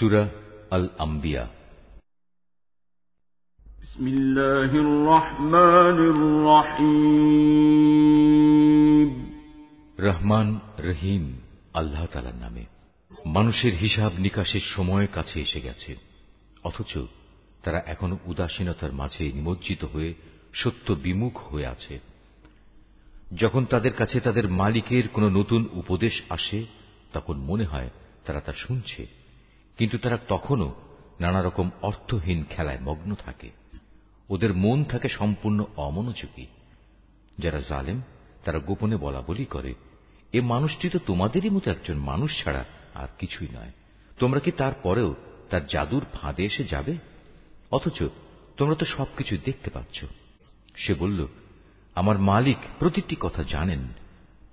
সুরা আল আম্বিয়া بسم الله الرحمن الرحيم রহমান রহিম আল্লাহ তালার নামে মানুষের হিসাব নিকাশের সময় কাছে এসে গেছে অথচ তারা এখনো উদাসীনতার মাঝে নিমজ্জিত হয়ে সত্য বিমুখ হয়ে আছে যখন তাদের কাছে তাদের মালিকের কোনো নতুন উপদেশ আসে তখন মনে হয় তারা তা শুনছে কিন্তু তারা তখনও নানা রকম অর্থহীন খেলায় মগ্ন থাকে। ওদের মন থাকে সম্পূর্ণ অমনোযোগী। যারা জালেম, তারা গোপনে বলা বলি করে, এ মানুষটি তো তোমাদেরই মতো একজন মানুষ ছাড়া আর কিছুই নয়। তোমরা কি তারপরেও তার জাদুর ফাঁদে এসে যাবে? অথচ তোমরা তো সবকিছু দেখতে পাচ্ছ। সে বলল, আমার মালিক প্রতিটি কথা জানেন।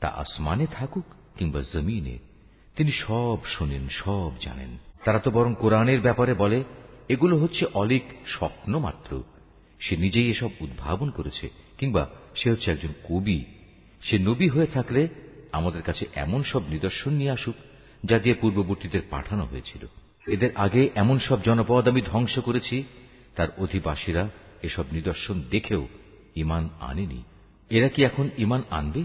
তা আসমানে থাকুক কিংবা জমিনে, তিনি সব শোনেন, সব জানেন। তারা তো বরং কোরআনের ব্যাপারে বলে, এগুলো হচ্ছে অলিক স্বপ্ন মাত্র। সে নিজেই এসব উদ্ভাবন করেছে, কিংবা সে হচ্ছে একজন কবি। সে নবী হয়ে থাকলে আমাদের কাছে এমন সব নিদর্শন নিয়ে আসুক, যা দিয়ে পূর্ববর্তীদের পাঠানো হয়েছিল। এদের আগে এমন সব জনপদ আমি ধ্বংস করেছি, তার অধিবাসীরা এসব নিদর্শন দেখেও ইমান আনেনি। এরা কি এখন ইমান আনবে?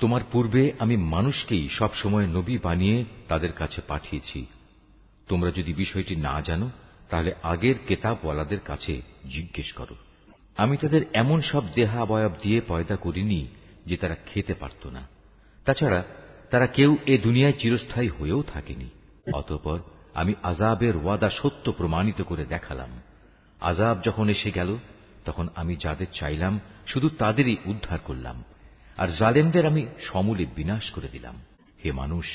তোমার পূর্বে আমি মানুষকেই সব সময় নবী বানিয়ে তাদের কাছে পাঠিয়েছি। তোমরা যদি বিষয়টি না জানো, তাহলে আগের কেতাবওয়ালাদের কাছে জিজ্ঞেস করো। আমি তাদের এমন সব দেহাবয়ব দিয়ে পয়দা করিনি যে তারা খেতে পারত না। তাছাড়া তারা কেউ এ দুনিয়ায় চিরস্থায়ী হয়েও থাকেনি। অতঃপর আমি আজাবের ওয়াদা সত্য প্রমাণিত করে দেখালাম। আজাব যখন এসে গেল, তখন আমি যাদের চাইলাম, শুধু তাদেরই উদ্ধার করলাম। আর জালেমদের আমি সমূলে বিনাশ করে দিলাম। হে মানুষ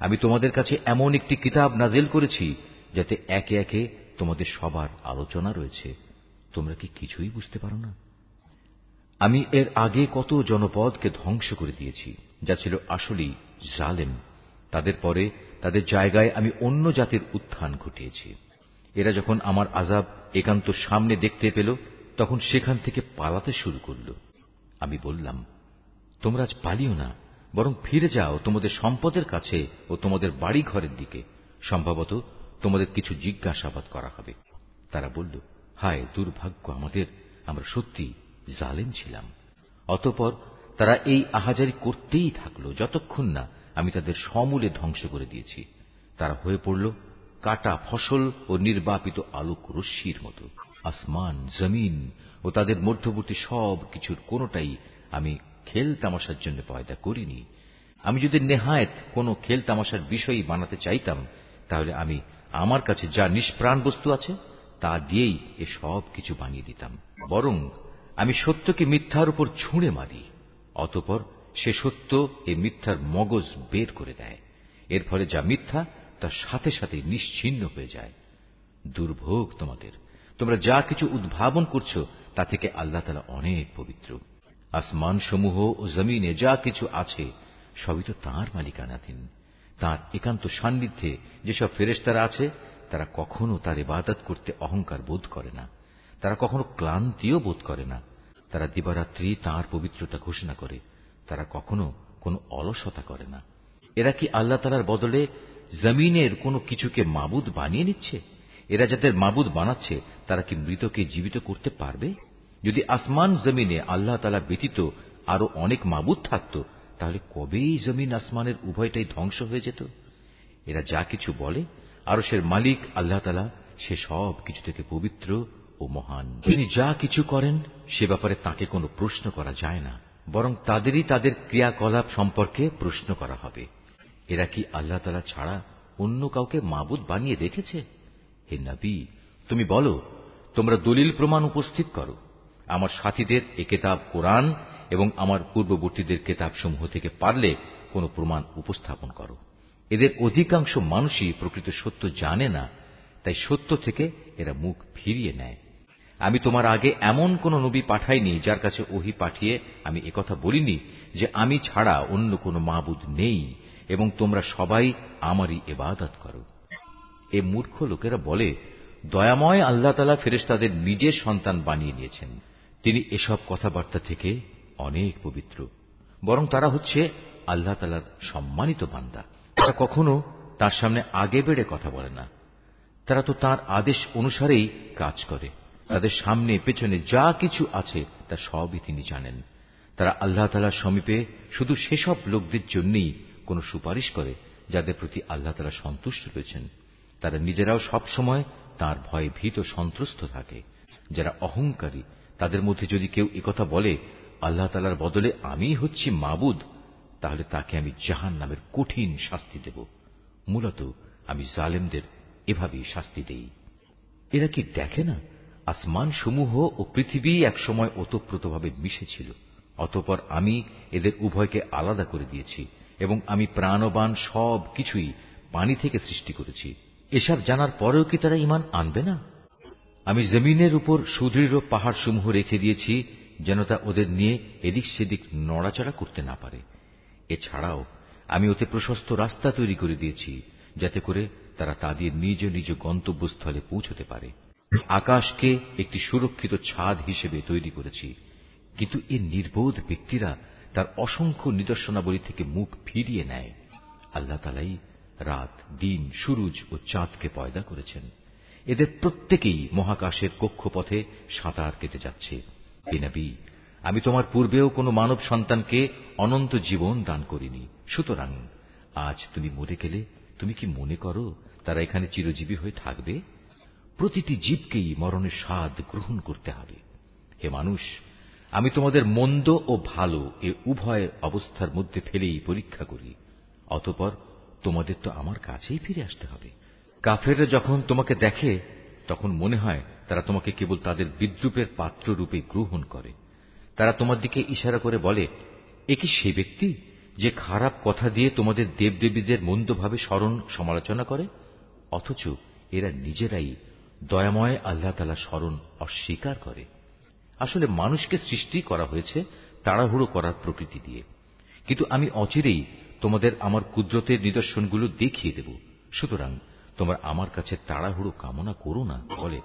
আমি তোমাদের কাছে এমন একটি কিতাব নাজেল করেছি, যাতে একে একে তোমাদের সবার আলোচনা রয়েছে। তোমরা কি কিছুই বুঝতে পারো না? আমি এর আগে কত জনপদকে ধ্বংস করে দিয়েছি, যা ছিল আসলেই জালেম। তাদের পরে তাদের জায়গায় আমি অন্য জাতির উত্থান ঘটিয়েছি। এরা যখন আমার আজাব একান্ত সামনে দেখতে পেল, তখন সেখান থেকে পালাতে শুরু করল। আমি বললাম, তোমরা আজ পালিও না। বরং ফিরে যাও তোমাদের সম্পদের কাছে ও তোমাদের বাড়ি ঘরের দিকে। সম্ভবত তোমাদের কিছু জিজ্ঞাসাবাদ করা হবে। তারা বলল, হায়, দুর্ভাগ্য আমাদের, আমরা সত্যি জালেম ছিলাম। অতপর তারা এই আহাজারি করতেই থাকল, যতক্ষণ না আমি তাদের সমূলে ধ্বংস করে দিয়েছি। তারা হয়ে পড়ল কাটা ফসল ও নির্বাপিত আলোক রশ্মির মতো। আসমান, জমিন ও তাদের মধ্যবর্তী সব কিছুর কোনটাই আমি খেল তামাশার জন্য পয়দা করিনি। আমি যদি নেহায়ত কোনো খেল তামাশার বিষয়ই বানাতে চাইতাম, তাহলে আমি আমার কাছে যা নিষ্প্রাণ বস্তু আছে, তা দিয়েই এ সব কিছু বানিয়ে দিতাম। বরং আমি সত্যকে মিথ্যার উপর ছুঁড়ে মারি, অতপর সে সত্য এ মিথ্যার মগজ বের করে দেয়। এর ফলে যা মিথ্যা তার সাথে সাথে নিশ্চিন্ন হয়ে যায়। দুর্ভোগ তোমাদের। তোমরা যা কিছু উদ্ভাবন করছ, তা থেকে আল্লাহ তালা অনেক পবিত্র। আসমান সমূহ ও জমিনে যা কিছু আছে, সবই তো তাঁর মালিকানাধীন। তাঁর একান্ত সান্নিধ্যে যেসব ফেরেস্তারা আছে, তারা কখনো তার ইবাদত করতে অহংকার বোধ করে না। তারা কখনো ক্লান্তিও বোধ করে না। তারা দিবারাত্রি তাঁর পবিত্রতা ঘোষণা করে। তারা কখনো কোনো অলসতা করে না। এরা কি আল্লাহ তালার বদলে জমিনের কোনো কিছুকে মাবুদ বানিয়ে নিচ্ছে? এরা যাদের মাবুদ বানাচ্ছে, তারা কি মৃতকে জীবিত করতে পারবে? যদি আসমান জমিনে আল্লাহ তালা ব্যতীত আরও অনেক মাবুদ থাকত, তাহলে কবেই জমিন আসমানের উভয়টাই ধ্বংস হয়ে যেত? এরা যা কিছু বলে, আরশের মালিক আল্লাহ তালা সে সব কিছু থেকে পবিত্র ও মহান। তিনি যা কিছু করেন, সে ব্যাপারে তাকে কোনো প্রশ্ন করা যায় না, বরং তাদেরই তাদের ক্রিয়াকলাপ সম্পর্কে প্রশ্ন করা হবে। এরা কি আল্লাহ তালা ছাড়া অন্য কাউকে মাবুদ বানিয়ে রেখেছে? হে নবী, তুমি বলো, তোমরা দলিল প্রমাণ উপস্থিত করো। আমার সাথীদের এ কেতাব কোরআন এবং আমার পূর্ববর্তীদের কেতাবসমূহ থেকে পারলে কোনো প্রমাণ উপস্থাপন করো। এদের অধিকাংশ মানুষই প্রকৃত সত্য জানে না, তাই সত্য থেকে এরা মুখ ফিরিয়ে নেয়। আমি তোমার আগে এমন কোন নবী পাঠাইনি যার কাছে ওহি পাঠিয়ে আমি একথা বলিনি যে আমি ছাড়া অন্য কোনো মাবুদ নেই এবং তোমরা সবাই আমারই এবাদত করো। এ মূর্খ লোকেরা বলে, দয়াময় আল্লাহ তালা ফেরেস্তাদের নিজের সন্তান বানিয়ে নিয়েছেন। তিনি এসব কথাবার্তা থেকে অনেক পবিত্র, বরং তারা হচ্ছে আল্লাহ তালার সম্মানিত বান্দা। তারা কখনো তার সামনে আগে বেড়ে কথা বলে না। তারা তো তার আদেশ অনুসারেই কাজ করে। তাদের সামনে, পেছনে যা কিছু আছে, তা সবই তিনি জানেন। তারা আল্লাহ তালার সমীপে শুধু সেসব লোকদের জন্যই কোন সুপারিশ করে, যাদের প্রতি আল্লাহ তালা সন্তুষ্ট রয়েছেন। তারা নিজেরাও সব সময় তার ভয়ে ভীত সন্ত্রস্ত থাকে। যারা অহংকারী তাদের মধ্যে যদি কেউ একথা বলে, আল্লাহ তালার বদলে আমি হচ্ছি মাবুদ, তাহলে তাকে আমি জাহান নামের কঠিন শাস্তি দেব। মূলত আমি জালেমদের এভাবেই শাস্তি দেই। এরা কি দেখে না আসমান সমূহ ও পৃথিবী একসময় ওতপ্রোতভাবে মিশেছিল, অতপর আমি এদের উভয়কে আলাদা করে দিয়েছি এবং আমি প্রাণবান সব কিছুই পানি থেকে সৃষ্টি করেছি। এসব জানার পরেও কি তারা ইমান আনবে না? আমি জমিনের উপর সুদৃঢ় পাহাড়সমূহ রেখে দিয়েছি, যেন তা ওদের নিয়ে এদিক সেদিক নড়াচড়া করতে না পারে। এছাড়াও, আমি ওতে প্রশস্ত রাস্তা তৈরি করে দিয়েছি, যাতে করে তারা তাদের নিজ নিজ গন্তব্যস্থলে পৌঁছতে পারে। আকাশকে একটি সুরক্ষিত ছাদ হিসেবে তৈরি করেছি, কিন্তু এ নির্বোধ ব্যক্তিরা তার অসংখ্য নিদর্শনাবলী থেকে মুখ ফিরিয়ে নেয়। আল্লাহ তালাই রাত, দিন, সুরুজ ও চাঁদকে পয়দা করেছেন। এদের প্রত্যেকেই মহাকাশের কক্ষপথে সাঁতার কেটে যাচ্ছে। বিনাবি আমি তোমার পূর্বেও কোনো মানব সন্তানকে অনন্ত জীবন দান করিনি। সুতরাং আজ তুমি মরে গেলে তুমি কি মনে করো তারা এখানে চিরজীবী হয়ে থাকবে? প্রতিটি জীবকেই মরণের স্বাদ গ্রহণ করতে হবে। হে মানুষ, আমি তোমাদের মন্দ ও ভালো এ উভয় অবস্থার মধ্যে ফেলেই পরীক্ষা করি। অতপর তোমাদের তো আমার কাছেই ফিরে আসতে হবে। কাফেররা যখন তোমাকে দেখে, তখন মনে হয় তারা তোমাকে কেবল তাদের বিদ্রুপের পাত্র রূপে গ্রহণ করে। তারা তোমার দিকে ইশারা করে বলে, এ কি সে ব্যক্তি যে খারাপ কথা দিয়ে তোমাদের দেবদেবীদের মন্দভাবে স্মরণ সমালোচনা করে? অথচ এরা নিজেরাই দয়াময় আল্লাহ তালা স্মরণ অস্বীকার করে। আসলে মানুষকে সৃষ্টি করা হয়েছে তাড়াহুড়ো করার প্রকৃতি দিয়ে। কিন্তু আমি অচিরেই তোমাদের আমার কুদরতের নিদর্শনগুলো দেখিয়ে দেব। সুতরাং তোমরা আমার কাছে তাড়াহুড়ো কামনা করো না। বলে,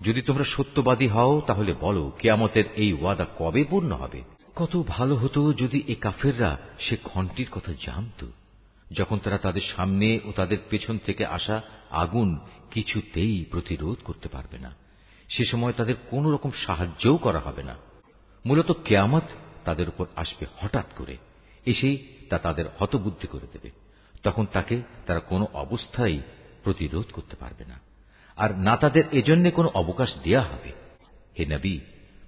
যদি তোমরা সত্যবাদী হও, তাহলে বলো, কেয়ামতের এই ওয়াদা কবে পূর্ণ হবে? কত ভালো হতো যদি এ কাফেররা সে ঘন্টির কথা জানত। যখন তারা তাদের সামনে ও তাদের পেছন থেকে আসা আগুন কিছুতেই প্রতিরোধ করতে পারবে না। সে সময় তাদের কোন রকম সাহায্যও করা হবে না। মূলত কেয়ামত তাদের উপর আসবে হঠাৎ করে। এসেই তা তাদের হতবুদ্ধি করে দেবে। তখন তাকে তারা কোনো অবস্থায় প্রতিরোধ করতে পারবে না। আর না তাদের এজন্য কোনো অবকাশ দেয়া হবে। হে নবী,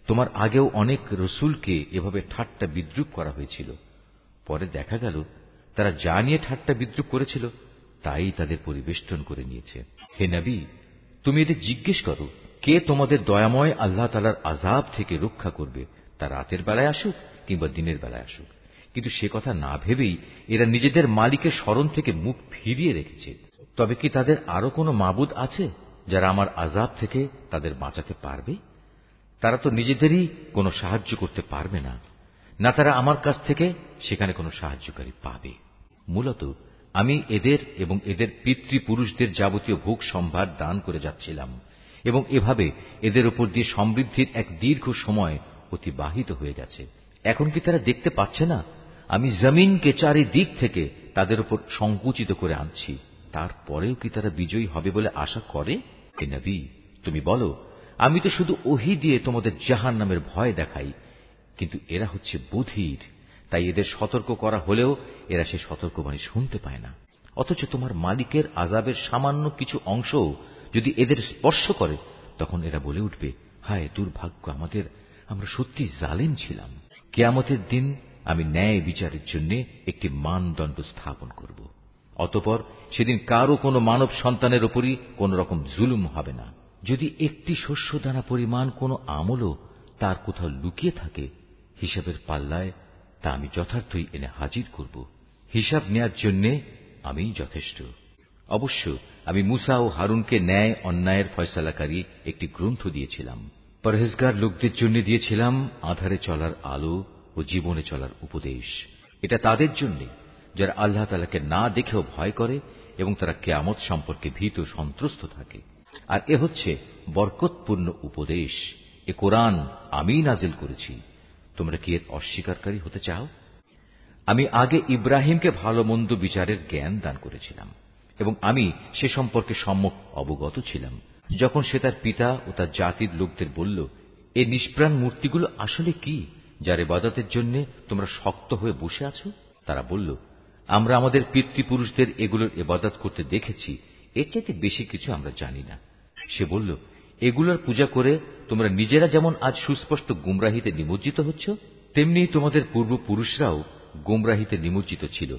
তোমার আগেও অনেক রসুলকে এভাবে ঠাট্টা বিদ্রুপ করা হয়েছিল। পরে দেখা গেল, তারা যা নিয়ে ঠাট্টা বিদ্রুপ করেছিল, তাই তাদের পরিবেষ্টন করে নিয়েছে। হে নবী, তুমি এদের জিজ্ঞেস করো, কে তোমাদের দয়াময় আল্লাহ তালার আজাব থেকে রক্ষা করবে? তা রাতের বেলায় আসুক কিংবা দিনের বেলায় আসুক। কিন্তু সে কথা না ভেবেই এরা নিজেদের মালিকের স্মরণ থেকে মুখ ফিরিয়ে রেখেছে। তবে কি তাদের আরও কোনো মাবুদ আছে যারা আমার আজাব থেকে তাদের বাঁচাতে পারবে? তারা তো নিজেদেরই কোনো সাহায্য করতে পারবে না। না তারা আমার কাছ থেকে সেখানে কোনো সাহায্যকারী পাবে। মূলত আমি এদের এবং এদের পিতৃপুরুষদের যাবতীয় ভোগ সম্ভার দান করে যাচ্ছিলাম এবং এভাবে এদের উপর দিয়ে সমৃদ্ধির এক দীর্ঘ সময় অতিবাহিত হয়ে গেছে। এখন কি তারা দেখতে পাচ্ছে না? আমি জমিনকে চারিদিক থেকে তাদের উপর সংকুচিত করে আনছি। তারপরেও কি তারা বিজয়ী হবে বলে আশা করে? হে নবী, তুমি বলো, আমি তো শুধু ওহি দিয়ে তোমাদের জাহান নামের ভয় দেখাই, কিন্তু এরা হচ্ছে বুধির, তাই এদের সতর্ক করা হলেও এরা সে সতর্কবাণী শুনতে পায় না। অথচ তোমার মালিকের আজাবের সামান্য কিছু অংশ যদি এদের স্পর্শ করে, তখন এরা বলে উঠবে, হায়, দুর্ভাগ্য আমাদের, আমরা সত্যি জালেম ছিলাম। কেয়ামতের দিন আমি ন্যায় বিচারের জন্য একটি মানদণ্ড স্থাপন করব। অতপর সেদিন কারও কোনো মানব সন্তানের ওপরই কোন রকম জুলুম হবে না। যদি একটি শস্য দানা পরিমাণ কোনো আমলও তার কোথাও লুকিয়ে থাকে, হিসাবের পাল্লায় তা আমি যথার্থই এনে হাজির করব। হিসাব নেয়ার জন্য আমি যথেষ্ট। অবশ্য আমি মুসা ও হারুনকে ন্যায় অন্যায়ের ফয়সালাকারী একটি গ্রন্থ দিয়েছিলাম। পরহেজগার লোকদের জন্য দিয়েছিলাম আধারে চলার আলো ও জীবনে চলার উপদেশ। এটা তাদের জন্য। যারা আল্লাহ তালাকে না দেখেও ভয় করে এবং তারা কেয়ামত সম্পর্কে ভীত সন্ত্রস্ত থাকে। আর এ হচ্ছে বরকতপূর্ণ উপদেশ। এ কোরআন আমি নাজিল করেছি। তোমরা কি এর অস্বীকারী হতে চাও? আমি আগে ইব্রাহিমকে ভালো মন্দ বিচারের জ্ঞান দান করেছিলাম এবং আমি সে সম্পর্কে সম্মুখ অবগত ছিলাম। যখন সে তার পিতা ও তার জাতির লোকদের বলল, এ নিষ্প্রাণ মূর্তিগুলো আসলে কি, যার এবাদতের জন্য তোমরা শক্ত হয়ে বসে আছো? তারা বলল আমরা আমাদের পিতৃপুরুষদের এগুলোর এবাদত করতে দেখেছি, এর চাইতে বেশি কিছু আমরা জানি না। সে বলল, এগুলোর পূজা করে তোমরা নিজেরা যেমন আজ সুস্পষ্ট গুমরাহিতে নিমজ্জিত হচ্ছ, তেমনি তোমাদের পূর্বপুরুষরাও গুমরাহিতে নিমজ্জিত ছিল।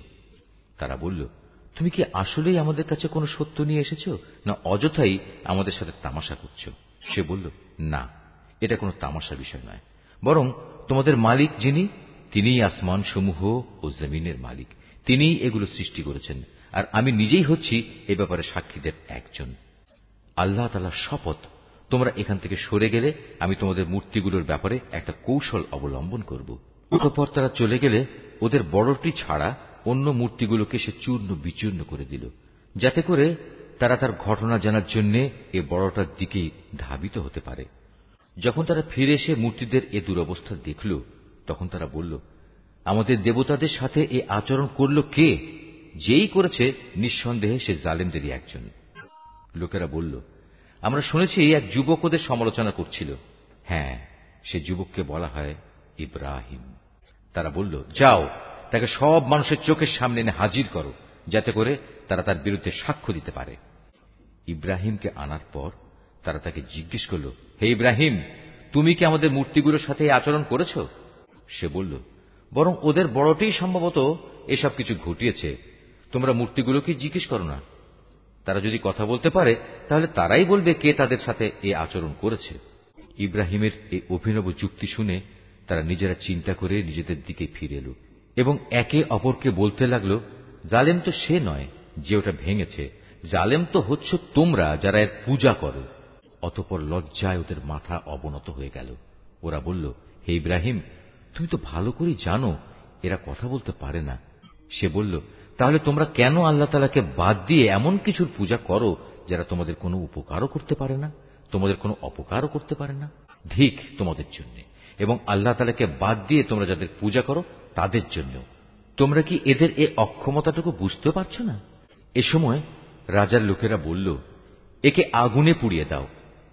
তারা বলল, তুমি কি আসলেই আমাদের কাছে কোনো সত্য নিয়ে এসেছ, না অযথাই আমাদের সাথে তামাশা করছ? সে বলল, না, এটা কোনো তামাশা বিষয় নয়। বরং তোমাদের মালিক যিনি, তিনিই আসমান সমূহ ও জমিনের মালিক। তিনিই এগুলো সৃষ্টি করেছেন, আর আমি নিজেই হচ্ছি এ ব্যাপারে সাক্ষীদের একজন। আল্লাহ তালার শপথ, তোমরা এখান থেকে সরে গেলে আমি তোমাদের মূর্তিগুলোর ব্যাপারে একটা কৌশল অবলম্বন করব। অতঃপর তারা চলে গেলে ওদের বড়টি ছাড়া অন্য মূর্তিগুলোকে সে চূর্ণ বিচূর্ণ করে দিল, যাতে করে তারা তার ঘটনা জানার জন্য এ বড়টার দিকেই ধাবিত হতে পারে। যখন তারা ফিরে এসে মূর্তিদের এ দুরবস্থা দেখল, তখন তারা বলল আমাদের দেবতাদের সাথে এ আচরণ করল কে? যেই করেছে, নিঃসন্দেহে সে জালেমদেরই একজন। লোকেরা বলল, আমরা শুনেছি এক যুবক ওদের সমালোচনা করছিল। হ্যাঁ সে যুবককে বলা হয় ইব্রাহিম। তারা বলল, যাও, তাকে সব মানুষের চোখের সামনে এনে হাজির করো, যাতে করে তারা তার বিরুদ্ধে সাক্ষ্য দিতে পারে। ইব্রাহিমকে আনার পর তারা তাকে জিজ্ঞেস করল, হে ইব্রাহিম, তুমি কি আমাদের মূর্তিগুলোর সাথে আচরণ করেছ? সে বলল বরং ওদের বড়টাই সম্ভবত এসব কিছু ঘটিয়েছে। তোমরা মূর্তিগুলোকে জিজ্ঞেস করো না। তারা যদি কথা বলতে পারে, তাহলে তারাই বলবে কে তাদের সাথে এ আচরণ করেছে। ইব্রাহিমের এই অভিনব যুক্তি শুনে তারা নিজেরা চিন্তা করে নিজেদের দিকে ফিরে এলো এবং একে অপরকে বলতে লাগল, জালেম তো সে নয় যে ওটা ভেঙেছে। জালেম তো হচ্ছ তোমরা যারা এর পূজা করো। অতপর লজ্জায় ওদের মাথা অবনত হয়ে গেল। ওরা বলল, হে ইব্রাহিম তুমি তো ভালো করেই জানো, এরা কথা বলতে পারে না। সে বলল, তাহলে তোমরা কেন আল্লাহ তালাকে বাদ দিয়ে এমন কিছুর পূজা করো যারা তোমাদের কোনো উপকারও করতে পারে না, তোমাদের কোনো অপকারও করতে পারে না? ধিক তোমাদের জন্য। এবং আল্লাহ তালাকে বাদ দিয়ে তোমরা যাদের পূজা করো, তাদের জন্য তোমরা কি এদের এ অক্ষমতাটুকু বুঝতে পারছ না? এ সময় রাজার লোকেরা বলল, একে আগুনে পুড়িয়ে দাও।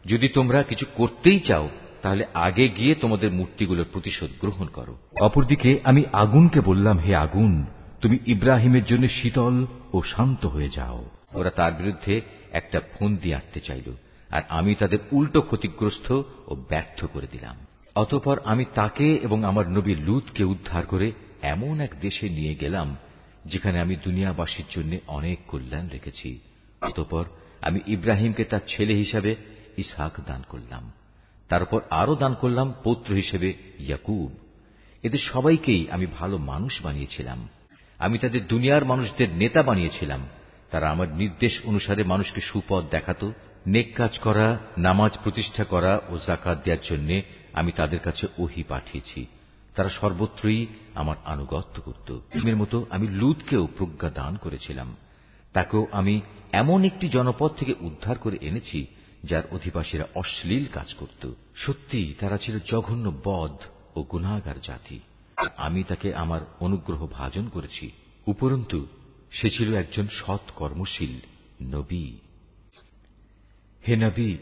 যদি তোমরা কিছু করতেই চাও তাহলে আগে গিয়ে তোমাদের মূর্তিগুলোর প্রতিশোধ গ্রহণ করো। অপরদিকে আমি আগুনকে বললাম, হে আগুন, তুমি ইব্রাহিমের জন্য শীতল ও শান্ত হয়ে যাও। ওরা তার বিরুদ্ধে একটা ফন্দি আঁটতে চাইল, আর আমি তাদের উল্টো ক্ষতিগ্রস্ত ও ব্যর্থ করে দিলাম। অতপর আমি তাকে এবং আমার নবী লুতকে উদ্ধার করে এমন এক দেশে নিয়ে গেলাম, যেখানে আমি দুনিয়াবাসীর জন্য অনেক কল্যাণ রেখেছি। অতপর আমি ইব্রাহিমকে তার ছেলে হিসাবে ইসাক দান করলাম। তারপর আরও দান করলাম পৌত্র হিসেবে ইয়াকুব। এদের সবাইকেই আমি ভালো মানুষ বানিয়েছিলাম। আমি তাদের দুনিয়ার মানুষদের নেতা বানিয়েছিলাম। তারা আমার নির্দেশ অনুসারে মানুষকে সুপথ দেখাত, নেক কাজ করা, নামাজ প্রতিষ্ঠা করা ও জাকাত দেওয়ার জন্য আমি তাদের কাছে ওহি পাঠিয়েছি। তারা সর্বত্রই আমার আনুগত্য করত। এর মতো আমি লুদকেও প্রজ্ঞা দান করেছিলাম। তাকেও আমি এমন একটি জনপদ থেকে উদ্ধার করে এনেছি যার অধিবাসীরা অশ্লীল কাজ করত। সত্যি, তারা ছিল জঘন্য বধ ও গুণাগার জাতি। আমি তাকে আমার অনুগ্রহ ভাজন করেছি। উপরন্তু, সে ছিল একজন সৎ কর্মশীল নবী। হে নবী,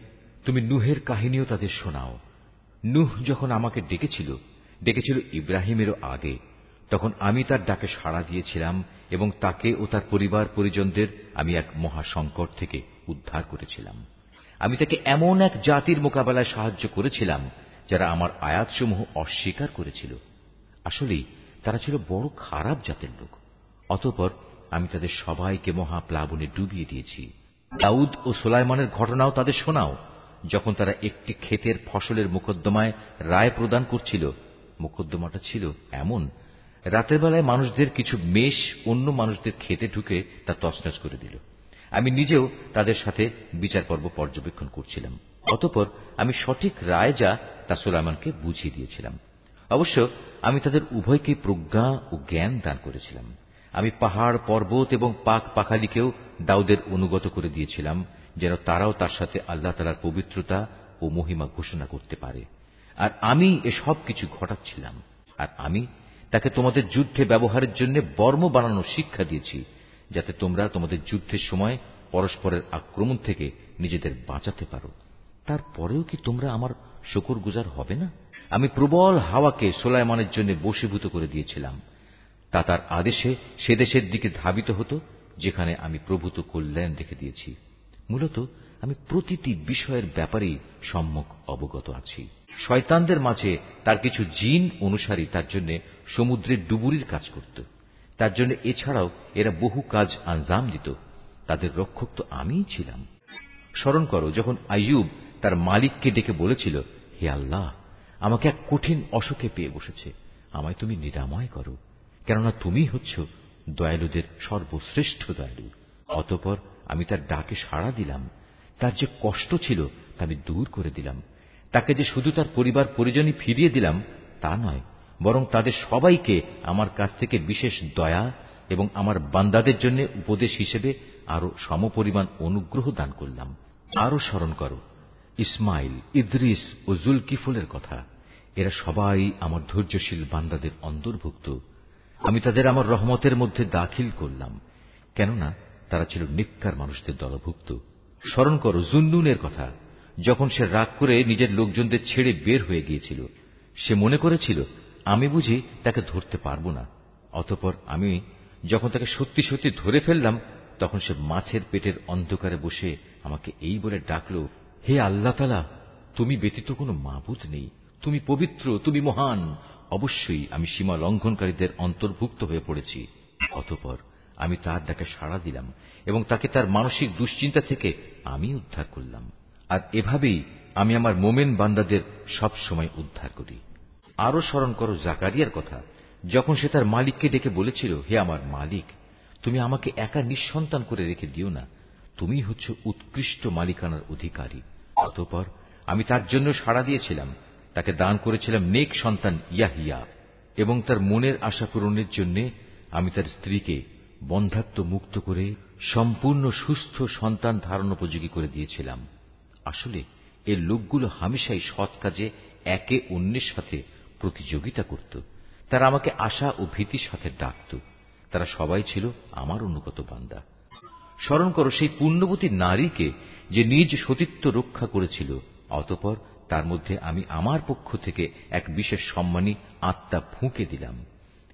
তুমি নুহের কাহিনীও তাদের শোনাও। নুহ যখন আমাকে ডেকেছিল ডেকেছিল ইব্রাহিমেরও আগে। তখন আমি তার ডাকে সাড়া দিয়েছিলাম এবং তাকে ও তার পরিবার পরিজনদের আমি এক মহাসংকট থেকে উদ্ধার করেছিলাম। আমি তাকে এমন এক জাতির মোকাবেলায় সাহায্য করেছিলাম, যারা আমার আয়াতসমূহ অস্বীকার করেছিল। আসলেই, তারা ছিল বড় খারাপ জাতের লোক। অতপর আমি তাদের সবাইকে মহাপ্লাবনে ডুবিয়ে দিয়েছি। দাউদ ও সোলাইমানের ঘটনাও তাদের শোনাও। যখন তারা একটি ক্ষেতের ফসলের মোকদ্দমায় রায় প্রদান করছিল, মোকদ্দমাটা ছিল এমন, রাতের বেলায় মানুষদের কিছু মেষ অন্য মানুষদের খেতে ঢুকে তা তছনছ করে দিল। আমি নিজেও তাদের সাথে বিচার পর্ব পর্যবেক্ষণ করছিলাম। অতপর আমি সঠিক রায় যা তা সোলাইমানকে বুঝিয়ে দিয়েছিলাম। অবশ্য আমি তাদের উভয়কে প্রজ্ঞা ও জ্ঞান দান করেছিলাম। আমি পাহাড়, পর্বত এবং পাক পাখালিকেও দাউদের অনুগত করে দিয়েছিলাম, যেন তারাও তার সাথে আল্লাহ তালার পবিত্রতা ও মহিমা ঘোষণা করতে পারে। আর আমি এসব কিছু ঘটাচ্ছিলাম। আর আমি তাকে তোমাদের যুদ্ধে ব্যবহারের জন্য বর্ম বানানোর শিক্ষা দিয়েছি। যাতে তোমরা তোমাদের যুদ্ধের সময় পরস্পরের আক্রমণ থেকে নিজেদের বাঁচাতে পারো। তারপরেও কি তোমরা আমার শকর গুজার হবে না? আমি প্রবল হাওয়াকে সোলাইমানের জন্য বসীভূত করে দিয়েছিলাম। তা তার আদেশে সে দেশের দিকে ধাবিত হতো, যেখানে আমি প্রভূত কল্যাণ রেখে দিয়েছি। মূলত আমি প্রতিটি বিষয়ের ব্যাপারেই সম্মুখ অবগত আছি। শয়তানদের মাঝে তার কিছু জিন অনুসারী তার জন্য সমুদ্রের ডুবুরির কাজ করত। তার জন্য এছাড়াও এরা বহু কাজ আঞ্জাম দিত। তাদের রক্ষক তো আমিই ছিলাম। স্মরণ করো, যখন আইয়ুব তার মালিককে ডেকে বলেছিল, হে আল্লাহ, আমাকে এক কঠিন অসুখে পেয়ে বসেছে। আমায় তুমি নিরাময় করো। কেননা তুমি হচ্ছ দয়ালুদের সর্বশ্রেষ্ঠ দয়ালু। অতপর আমি তার ডাকে সাড়া দিলাম। তার যে কষ্ট ছিল তা আমি দূর করে দিলাম। তাকে যে শুধু তার পরিবার পরিজনই ফিরিয়ে দিলাম, তা নয় বরং তাদের সবাইকে আমার কাছ থেকে বিশেষ দয়া এবং আমার বান্দাদের জন্য উপদেশ হিসেবে আরও সমপরিমাণ অনুগ্রহ দান করলাম। আরও স্মরণ করো, ইসমাইল, ইদ্রিস ও জুলকিফুলের কথা। এরা সবাই আমার ধৈর্যশীল বান্দাদের অন্তর্ভুক্ত। আমি তাদের আমার রহমতের মধ্যে দাখিল করলাম, কেননা তারা ছিল নিকার মানুষদের দলভুক্ত। স্মরণ করো, জুন্নুনের কথা। যখন সে রাগ করে নিজের লোকজনদের ছেড়ে বের হয়ে গিয়েছিল, সে মনে করেছিল আমি বুঝি তাকে ধরতে পারব না। অতপর আমি যখন তাকে সত্যি সত্যি ধরে ফেললাম, তখন সে মাছের পেটের অন্ধকারে বসে আমাকে এই বলে ডাকল, হে আল্লাহ তালা তুমি ব্যতীত কোনো মাবুদ নেই। তুমি পবিত্র, তুমি মহান। অবশ্যই আমি সীমা লঙ্ঘনকারীদের অন্তর্ভুক্ত হয়ে পড়েছি। অতপর আমি তার ডাকে সাড়া দিলাম এবং তাকে তার মানসিক দুশ্চিন্তা থেকে আমি উদ্ধার করলাম। আর এভাবেই আমি আমার মোমেন বান্দাদের সব সময় উদ্ধার করি। আরও স্মরণ করো জাকারিয়ার কথা। যখন সে তার মালিককে ডেকে বলেছিল, হে আমার মালিক, তুমি আমাকে একা নিঃসন্তান করে রেখে দিও না। তুমি হচ্ছে উৎকৃষ্ট মালিকানার অধিকারী। অতপর আমি তার জন্য সাড়া দিয়েছিলাম। তাকে দান করেছিলাম নেক সন্তান ইয়াহিয়া এবং তার মনের আশা পূরণের জন্য আমি তার স্ত্রীকে বন্ধাত্ম মুক্ত করে সম্পূর্ণ সুস্থ সন্তান ধারণ উপযোগী করে দিয়েছিলাম। আসলে এর লোকগুলো হামেশাই সৎ কাজে একে অন্যের সাথে প্রতিযোগিতা করত। তারা আমাকে আশা ও ভীতির সাথে ডাকত। তারা সবাই ছিল আমার অনুগত বান্দা। স্মরণ করো, সেই পুণ্যবতী নারীকে যে নিজ সতীত্ব রক্ষা করেছিল, অতপর তার মধ্যে আমি আমার পক্ষ থেকে এক বিশেষ সম্মানী আত্মা ফুঁকে দিলাম।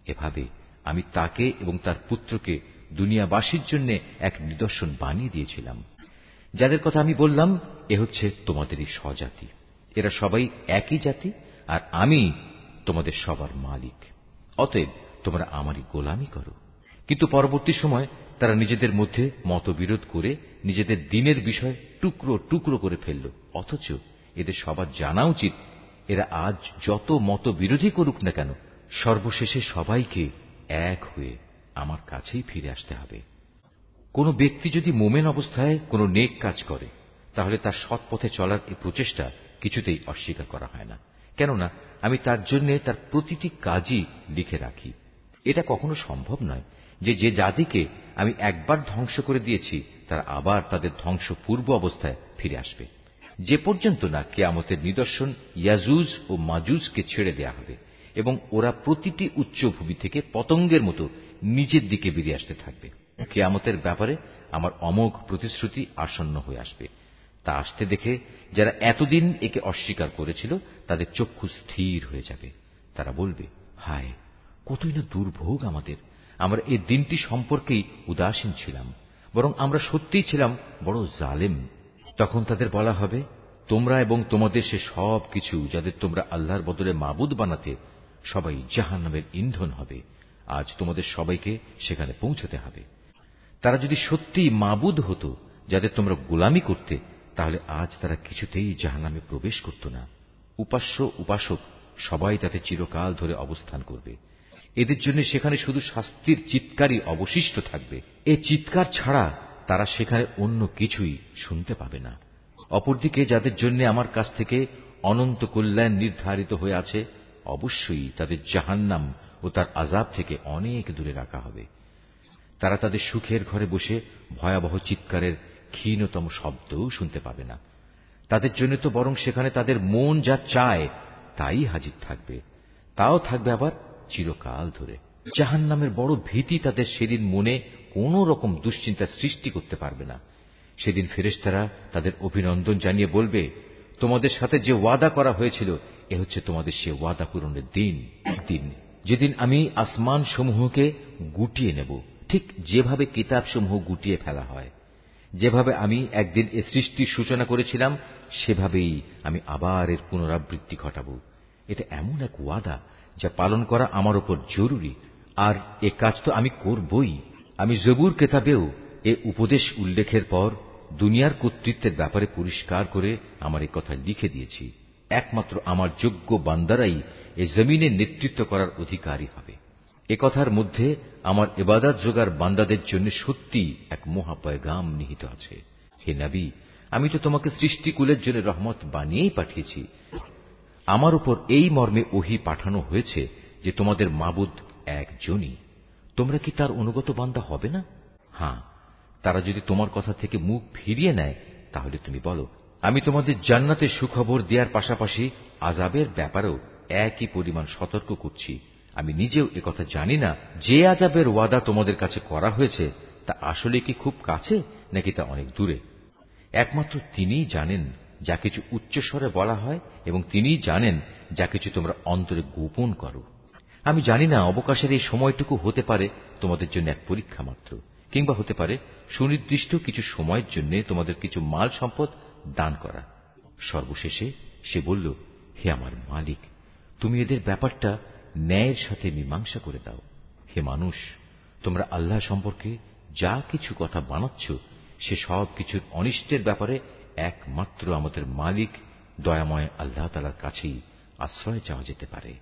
এভাবে আমি তাকে এবং তার পুত্রকে দুনিয়াবাসীর জন্য এক নিদর্শন বানিয়ে দিয়েছিলাম। যাদের কথা আমি বললাম, এ হচ্ছে তোমাদেরই স্বজাতি। এরা সবাই একই জাতি, আর আমি তোমাদের সবার মালিক। অতএব তোমরা আমারই গোলামি করো। কিন্তু পরবর্তী সময় তারা নিজেদের মধ্যে মতবিরোধ করে নিজেদের দিনের বিষয় টুকরো টুকরো করে ফেলল। অথচ এদের সবার জানা উচিত, এরা আজ যত মত বিরোধী করুক না কেন, সর্বশেষে সবাইকে এক হয়ে আমার কাছেই ফিরে আসতে হবে। কোন ব্যক্তি যদি মোমেন অবস্থায় কোনো নেক কাজ করে, তাহলে তার সৎ পথে চলার এই প্রচেষ্টা কিছুতেই অস্বীকার করা হয় না। কেননা আমি তার জন্য তার প্রতিটি কাজই লিখে রাখি। এটা কখনো সম্ভব নয় যে যে জাতিকে আমি একবার ধ্বংস করে দিয়েছি, তারা আবার তাদের ধ্বংস পূর্ব অবস্থায় ফিরে আসবে। যে পর্যন্ত না কেয়ামতের নিদর্শন ইয়াজুজ ও মাজুজকে ছেড়ে দেয়া হবে এবং ওরা প্রতিটি উচ্চভূমি থেকে পতঙ্গের মতো নিজের দিকে বেরিয়ে আসতে থাকবে। কেয়ামতের ব্যাপারে আমার অমোঘ প্রতিশ্রুতি আসন্ন হয়ে আসবে। তা আসতে দেখে যারা এতদিন একে অস্বীকার করেছিল, তাদের চক্ষু স্থির হয়ে যাবে। তারা বলবে, হায়, কতই না দুর্ভোগ আমাদের। আমরা এই দিনটি সম্পর্কেই উদাসীন ছিলাম, বরং আমরা সত্যিই ছিলাম বড় জালেম। তখন তাদের বলা হবে, তোমরা এবং তোমাদের সে সব কিছু যাদের তোমরা আল্লাহর বদলে মাবুদ বানাতে, সবাই জাহান নামের ইন্ধন হবে। আজ তোমাদের সবাইকে সেখানে পৌঁছতে হবে। তারা যদি সত্যি মাবুদ হতো, যাদের তোমরা গোলামি করতে তাহলে আজ তারা কিছুতেই জাহান্নামে প্রবেশ করত না। উপাস্য, উপাসক সবাই তাতে চিরকাল ধরে অবস্থান করবে। এদের জন্য সেখানে শুধু শাস্তির চিৎকারই অবশিষ্ট থাকবে। এ চিৎকার ছাড়া তারা সেখানে অন্য কিছুই শুনতে পাবে না। অপরদিকে যাদের জন্য আমার কাছ থেকে অনন্ত কল্যাণ নির্ধারিত হয়ে আছে, অবশ্যই তাদের জাহান্নাম ও তার আজাব থেকে অনেক দূরে রাখা হবে। তারা তাদের সুখের ঘরে বসে ভয়াবহ চিৎকারের ক্ষীণতম শব্দও শুনতে পাবে না। তাদের জন্য তো বরং সেখানে তাদের মন যা চায়, তাই হাজির থাকবে। তাও থাকবে আবার চিরকাল ধরে। জাহান নামের বড় ভীতি তাদের সেদিন মনে কোন রকম দুশ্চিন্তার সৃষ্টি করতে পারবে না। সেদিন ফেরেশতারা তাদের অভিনন্দন জানিয়ে বলবে, তোমাদের সাথে যে ওয়াদা করা হয়েছিল, এ হচ্ছে তোমাদের সে ওয়াদা পূরণের দিন। দিন যেদিন আমি আসমান সমূহকে গুটিয়ে নেব, ঠিক যেভাবে কিতাব সমূহ গুটিয়ে ফেলা হয়। যেভাবে আমি একদিন এ সৃষ্টির সূচনা করেছিলাম, সেভাবেই আমি আবার এর পুনরাবৃত্তি ঘটাব। এটা এমন এক ওয়াদা যা পালন করা আমার ওপর জরুরি। আর এ কাজ তো আমি করবই। আমি জবুর কেতাবেও এ উপদেশ উল্লেখের পর দুনিয়ার কর্তৃত্বের ব্যাপারে পরিষ্কার করে আমার কথা লিখে দিয়েছি। একমাত্র আমার যোগ্য বান্দারাই এ জমিনে নেতৃত্ব করার অধিকারী হবে। এ কথার মধ্যে আমার এবাদাত যোগার বান্দাদের জন্য সত্যি এক মহাপয়গাম নিহিত আছে। হে নবী, আমি তো তোমাকে সৃষ্টিকুলের জন্য রহমত বানিয়েই পাঠিয়েছি। আমার উপর এই মর্মে ওহি পাঠানো হয়েছে যে তোমাদের মাবুদ একজনই। তোমরা কি তার অনুগত বান্দা হবে না? হ্যাঁ তারা যদি তোমার কথা থেকে মুখ ফিরিয়ে নেয়, তাহলে তুমি বলো, আমি তোমাদের জান্নাতে সুখবর দেওয়ার পাশাপাশি আজাবের ব্যাপারেও একই পরিমাণ সতর্ক করছি। আমি নিজেও কথা জানি না যে আজাবের ওয়াদা তোমাদের কাছে করা হয়েছে, তা আসলে কি খুব কাছে, নাকি তা অনেক দূরে? একমাত্র তিনিই জানেন যা কিছু উচ্চস্বরে বলা হয় এবং তিনিই জানেন যা কিছু তোমরা অন্তরে গোপন করো। আমি জানি না অবকাশের এই সময়টুকু হতে পারে তোমাদের জন্য এক পরীক্ষা মাত্র, কিংবা হতে পারে সুনির্দিষ্ট কিছু সময়ের জন্য তোমাদের কিছু মাল সম্পদ দান করা। সর্বশেষে সে বলল, হে আমার মালিক, তুমি এদের ব্যাপারটা ন্যায়ের সাথে মীমাংসা করে দাও। হে মানুষ, তোমরা আল্লাহ সম্পর্কে যা কিছু কথা বানাচ্ছ, সে সব কিছুর অনিষ্টের ব্যাপারে একমাত্র আমাদের মালিক, দয়াময় আল্লাহ তালার কাছেই আশ্রয় চাওয়া যেতে পারে।